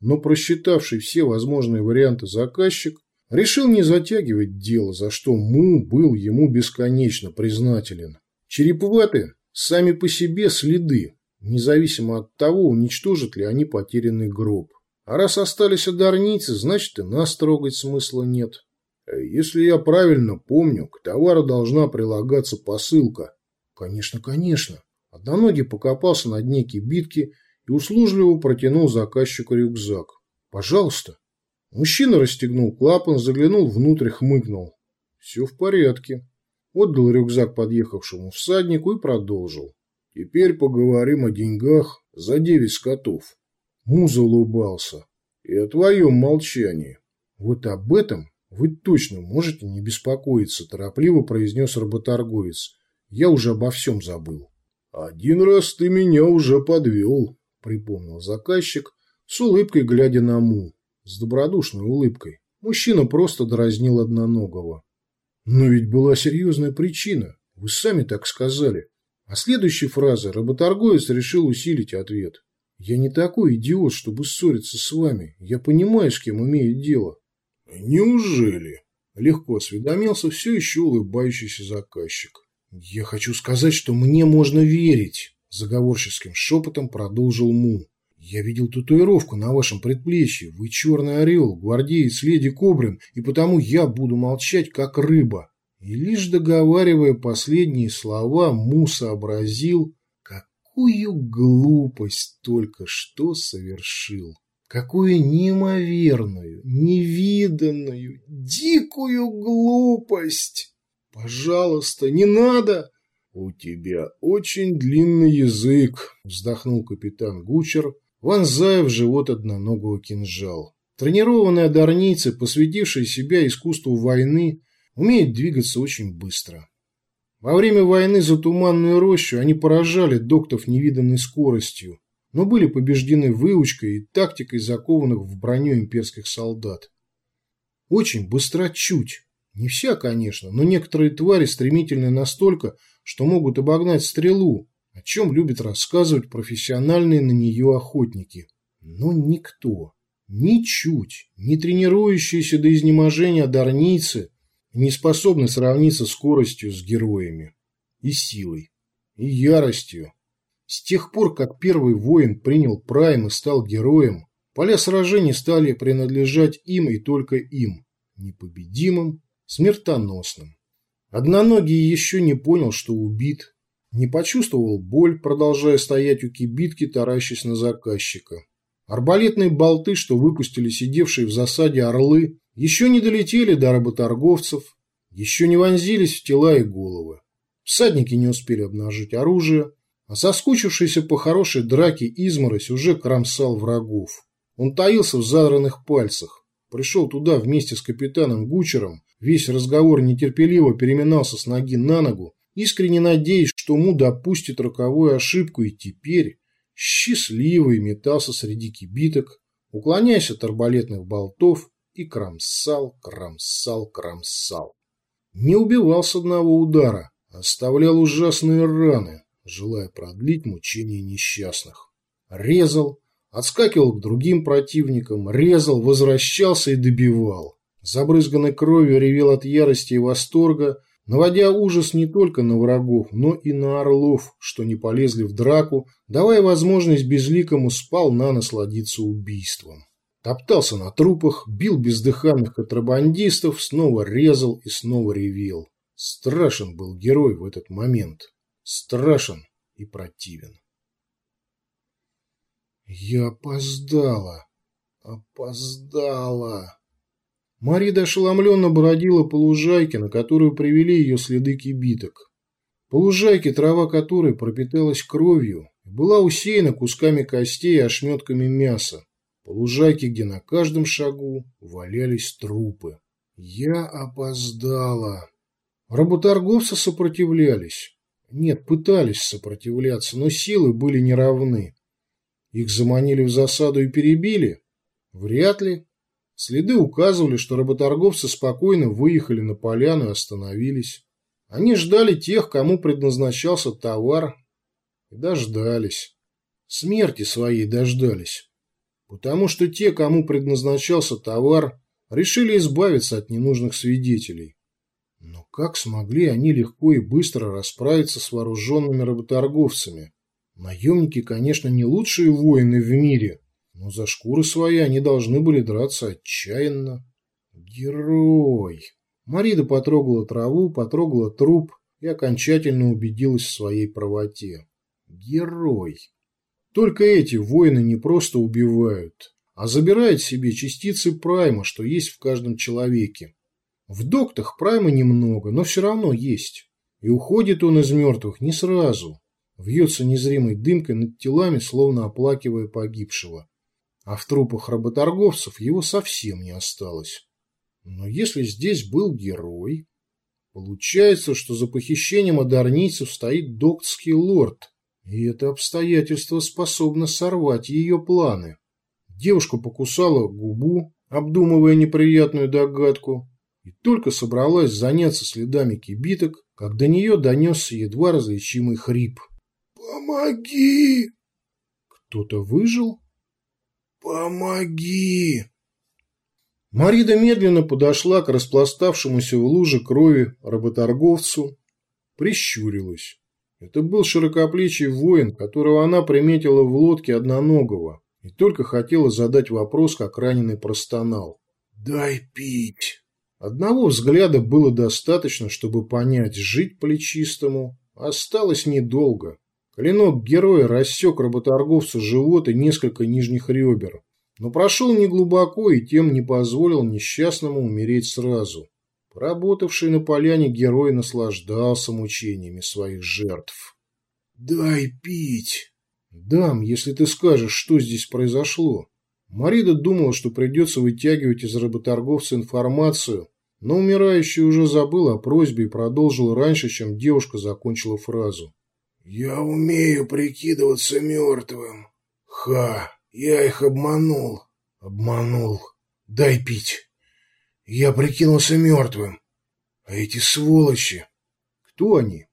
но просчитавший все возможные варианты заказчик решил не затягивать дело, за что Му был ему бесконечно признателен. Череповаты сами по себе следы, независимо от того, уничтожат ли они потерянный гроб. А раз остались одарницы, значит и нас трогать смысла нет. Если я правильно помню, к товару должна прилагаться посылка. Конечно, конечно. Одноногий покопался на дне кибитки и услужливо протянул заказчику рюкзак. Пожалуйста. Мужчина расстегнул клапан, заглянул внутрь, хмыкнул. Все в порядке. Отдал рюкзак подъехавшему всаднику и продолжил. Теперь поговорим о деньгах за девять скотов. Муза улыбался. И о твоем молчании. Вот об этом вы точно можете не беспокоиться, торопливо произнес работорговец. Я уже обо всем забыл. Один раз ты меня уже подвел, припомнил заказчик, с улыбкой глядя на Му, с добродушной улыбкой. Мужчина просто дразнил одноногого. Но ведь была серьезная причина. Вы сами так сказали. А следующей фразой работорговец решил усилить ответ. Я не такой идиот, чтобы ссориться с вами. Я понимаю, с кем имею дело. Неужели? Легко осведомился все еще улыбающийся заказчик. Я хочу сказать, что мне можно верить. Заговорческим шепотом продолжил Му. Я видел татуировку на вашем предплечье. Вы черный орел, гвардеец леди Кобрин, и потому я буду молчать, как рыба. И лишь договаривая последние слова, Му сообразил, какую глупость только что совершил. Какую неимоверную, невиданную, дикую глупость! Пожалуйста, не надо! У тебя очень длинный язык, вздохнул капитан Гучер, вонзая в живот одноногого кинжал. Тренированные одарницы, посвятившие себя искусству войны, умеют двигаться очень быстро. Во время войны за Туманную рощу они поражали доктов невиданной скоростью, но были побеждены выучкой и тактикой закованных в броню имперских солдат. Очень быстро чуть. Не вся, конечно, но некоторые твари стремительны настолько, что могут обогнать стрелу, о чем любят рассказывать профессиональные на нее охотники. Но никто, ничуть, не тренирующиеся до изнеможения одарницы не способны сравниться скоростью с героями, и силой, и яростью. С тех пор, как первый воин принял прайм и стал героем, поля сражений стали принадлежать им и только им, непобедимым, смертоносным. Одноногий еще не понял, что убит, не почувствовал боль, продолжая стоять у кибитки, таращась на заказчика. Арбалетные болты, что выпустили сидевшие в засаде орлы, еще не долетели до работорговцев, еще не вонзились в тела и головы. Всадники не успели обнажить оружие, а соскучившийся по хорошей драке изморозь уже кромсал врагов. Он таился в задранных пальцах. Пришел туда вместе с капитаном Гучером, весь разговор нетерпеливо переминался с ноги на ногу, искренне надеясь, что Му допустит роковую ошибку и теперь, счастливый, метался среди кибиток, уклоняясь от арбалетных болтов, и кромсал, кромсал, кромсал. Не убивал с одного удара, оставлял ужасные раны, желая продлить мучения несчастных. Резал, отскакивал к другим противникам, резал, возвращался и добивал. Забрызганный кровью ревел от ярости и восторга, наводя ужас не только на врагов, но и на орлов, что не полезли в драку, давая возможность безликому спал на насладиться убийством. Топтался на трупах, бил бездыханных контрабандистов, снова резал и снова ревел. Страшен был герой в этот момент. Страшен и противен. Я опоздала. Опоздала. Марида ошеломленно бродила по лужайке, на которую привели ее следы кибиток. По лужайке, трава которой пропиталась кровью, была усеяна кусками костей и ошметками мяса по лужайке, где на каждом шагу валялись трупы. Я опоздала. Работорговцы сопротивлялись. Нет, пытались сопротивляться, но силы были неравны. Их заманили в засаду и перебили? Вряд ли. Следы указывали, что работорговцы спокойно выехали на поляну и остановились. Они ждали тех, кому предназначался товар, и дождались. Смерти своей дождались. потому что те, кому предназначался товар, решили избавиться от ненужных свидетелей. Но как смогли они легко и быстро расправиться с вооруженными работорговцами? Наемники, конечно, не лучшие воины в мире, но за шкуры свои они должны были драться отчаянно. Герой! Марида потрогала траву, потрогала труп и окончательно убедилась в своей правоте. Герой! Только эти воины не просто убивают, а забирают себе частицы прайма, что есть в каждом человеке. В доктах прайма немного, но все равно есть. И уходит он из мертвых не сразу. Вьется незримой дымкой над телами, словно оплакивая погибшего. А в трупах работорговцев его совсем не осталось. Но если здесь был герой, получается, что за похищением одарнийцев стоит доктский лорд, и это обстоятельство способно сорвать ее планы. Девушка покусала губу, обдумывая неприятную догадку, и только собралась заняться следами кибиток, как до нее донесся едва различимый хрип. «Помоги!» «Кто-то выжил?» «Помоги!» Марида медленно подошла к распластавшемуся в луже крови работорговцу, прищурилась. Это был широкоплечий воин, которого она приметила в лодке одноногого, и только хотела задать вопрос, как раненый простонал. «Дай пить!» Одного взгляда было достаточно, чтобы понять, жить плечистому осталось недолго. Клинок героя рассек работорговцу живот и несколько нижних ребер, но прошел неглубоко и тем не позволил несчастному умереть сразу. Поработавший на поляне герой наслаждался мучениями своих жертв. «Дай пить!» «Дам, если ты скажешь, что здесь произошло». Марида думала, что придется вытягивать из работорговца информацию, но умирающий уже забыл о просьбе и продолжил раньше, чем девушка закончила фразу. «Я умею прикидываться мертвым. Ха, я их обманул. Обманул. Дай пить. Я прикинулся мертвым. А эти сволочи... Кто они?»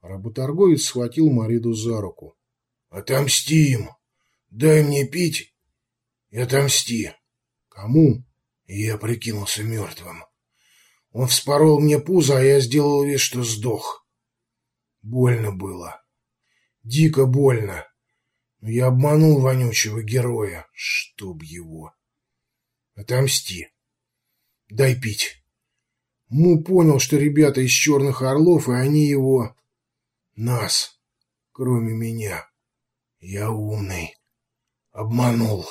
Работорговец схватил Мариду за руку. «Отомстим. Дай мне пить и отомсти. Кому? Я прикинулся мертвым. Он вспорол мне пузо, а я сделал вид, что сдох. Больно было. Дико больно. Но я обманул вонючего героя. Чтоб его. Отомсти. Дай пить. Му понял, что ребята из черных орлов, и они его... Нас. Кроме меня. Я умный. Обманул.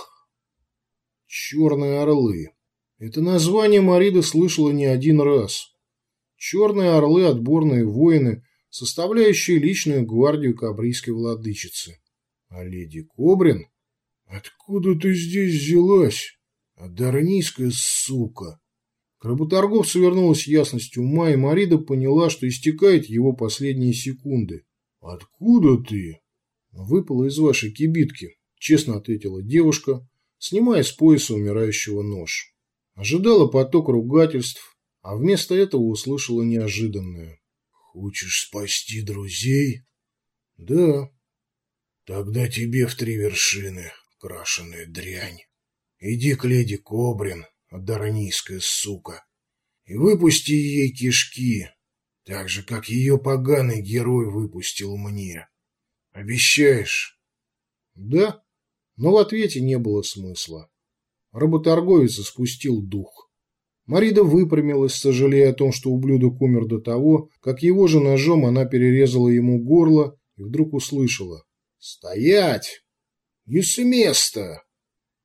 Черные орлы. Это название Марида слышала не один раз. Черные орлы – отборные воины, составляющие личную гвардию кабрийской владычицы. А леди Кобрин? Откуда ты здесь взялась? Адарнийская сука! К работорговцу вернулась ясность ума, и Марида поняла, что истекает его последние секунды. «Откуда ты?» «Выпала из вашей кибитки», – честно ответила девушка, снимая с пояса умирающего нож. Ожидала поток ругательств, а вместо этого услышала неожиданное. «Хочешь спасти друзей?» «Да». «Тогда тебе в три вершины, крашеная дрянь. Иди к леди Кобрин, дарнийская сука, и выпусти ей кишки, так же, как ее поганый герой выпустил мне. Обещаешь?» «Да», но в ответе не было смысла. Работорговец спустил дух. Марида выпрямилась, сожалея о том, что ублюдок умер до того, как его же ножом она перерезала ему горло и вдруг услышала. «Стоять! Не с места!»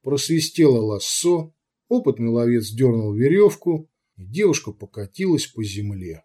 Просвистело лассо, опытный ловец дернул веревку, и девушка покатилась по земле.